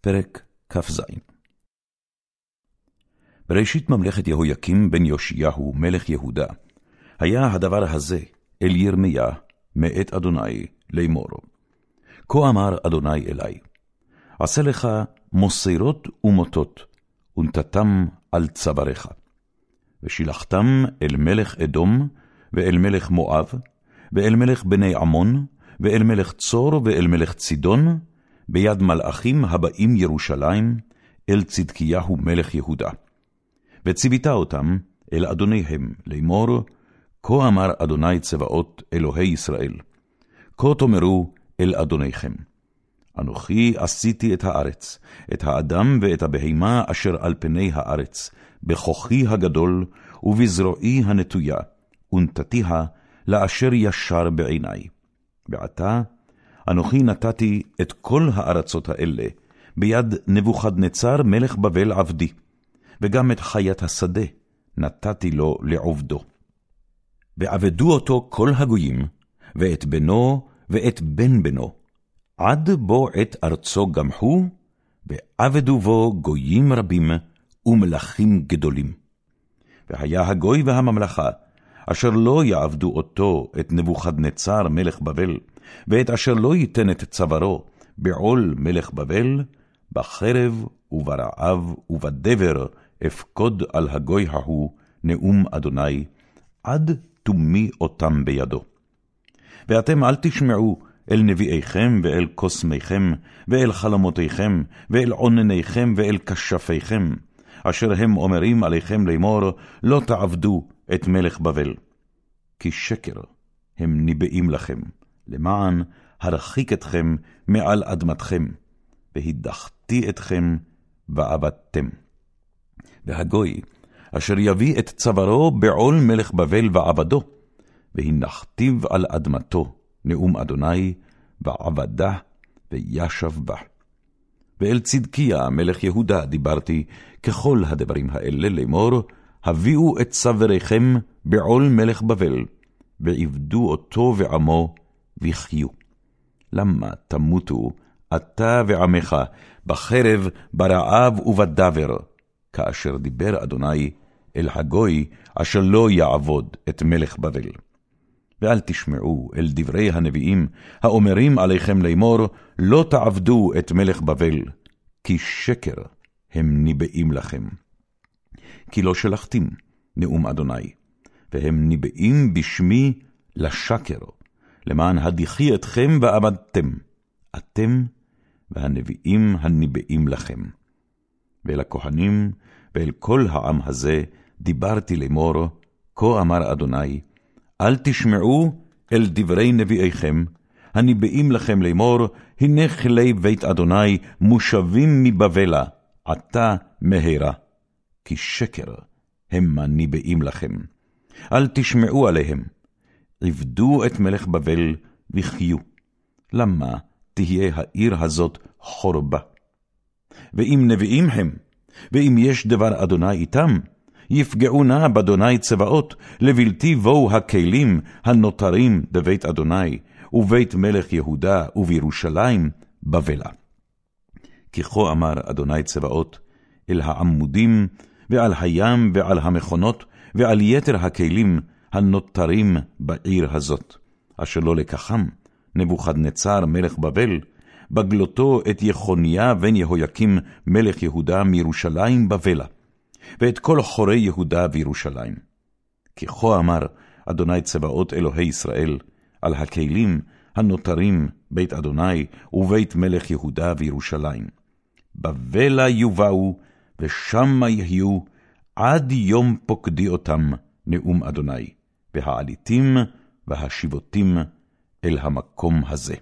פרק כ"ז בראשית ממלכת יהויקים בן יאשיהו, מלך יהודה, היה הדבר הזה אל ירמיה, מאת אדוני, לאמור. כה אמר אדוני אלי, עשה לך מוסרות ומוטות, ונתתם על צוואריך. ושילחתם אל מלך אדום, ואל מלך מואב, ואל מלך בני עמון, ואל מלך צור, ואל מלך צידון, ביד מלאכים הבאים ירושלים, אל צדקיהו מלך יהודה. וציווית אותם אל אדוניהם לאמור, כה אמר אדוני צבאות אלוהי ישראל, כה תאמרו אל אדוניכם. אנוכי עשיתי את הארץ, את האדם ואת הבהמה אשר על פני הארץ, בכוחי הגדול ובזרועי הנטויה, ונתתיה לאשר ישר בעיני. ועתה אנוכי נתתי את כל הארצות האלה ביד נבוכדנצר מלך בבל עבדי, וגם את חיית השדה נתתי לו לעובדו. ועבדו אותו כל הגויים, ואת בנו ואת בן בנו, עד בו את ארצו גמחו, ועבדו בו גויים רבים ומלכים גדולים. והיה הגוי והממלכה, אשר לא יעבדו אותו, את נבוכדנצר מלך בבל, ואת אשר לא ייתן את צווארו בעול מלך בבל, בחרב וברעב ובדבר אפקוד על הגוי ההוא, נאום אדוני, עד תומי אותם בידו. ואתם אל תשמעו אל נביאיכם ואל קוסמיכם, ואל חלומותיכם, ואל עונניכם ואל כשפיכם, אשר הם אומרים עליכם לאמור, לא תעבדו את מלך בבל. כי שקר הם ניבאים לכם, למען הרחיק אתכם מעל אדמתכם, והידחתי אתכם ועבדתם. והגוי, אשר יביא את צווארו בעול מלך בבל ועבדו, והנחתיו על אדמתו, נאום אדוני, ועבדה, וישב בה. ואל צדקיה מלך יהודה דיברתי, ככל הדברים האלה לאמור, הביאו את צוואריכם בעול מלך בבל, ועבדו אותו ועמו, וחיו. למה תמותו, אתה ועמך, בחרב, ברעב ובדבר, כאשר דיבר אדוני אל הגוי, אשר לא יעבוד את מלך בבל. ואל תשמעו אל דברי הנביאים, האומרים עליכם לאמור, לא תעבדו את מלך בבל, כי שקר הם ניבאים לכם. כי לא שלחתים, נאום אדוני, והם ניבאים בשמי לשקר, למען הדיחי אתכם ועבדתם, אתם והנביאים הניבאים לכם. ואל הכהנים ואל כל העם הזה דיברתי לאמור, כה אמר אדוני, אל תשמעו אל דברי נביאיכם, הניבאים לכם לאמור, הנה כלי בית אדוני מושבים מבבלה, עתה מהרה. כי שקר המה ניבאים לכם. אל תשמעו עליהם, עבדו את מלך בבל וחיו. למה תהיה העיר הזאת חורבה? ואם נביאים הם, ואם יש דבר אדוני איתם, יפגעו נא באדוני צבאות, לבלתי בואו הכלים הנותרים בבית אדוני, ובית מלך יהודה ובירושלים, בבלה. כי כה אמר אדוני צבאות, אל העמודים, ועל הים, ועל המכונות, ועל יתר הכלים הנותרים בעיר הזאת, אשר לא לקחם נבוכדנצר מלך בבל, בגלותו את יחוניה בן יהויקים מלך יהודה מירושלים בבלה, ואת כל חורי יהודה וירושלים. כי כה אמר אדוני צבאות אלוהי ישראל, על הכלים הנותרים בית אדוני ובית מלך יהודה וירושלים. בבלה יובאו, ושמה יהיו, עד יום פוקדי אותם, נאום אדוני. והעליתים והשיבותים אל המקום הזה.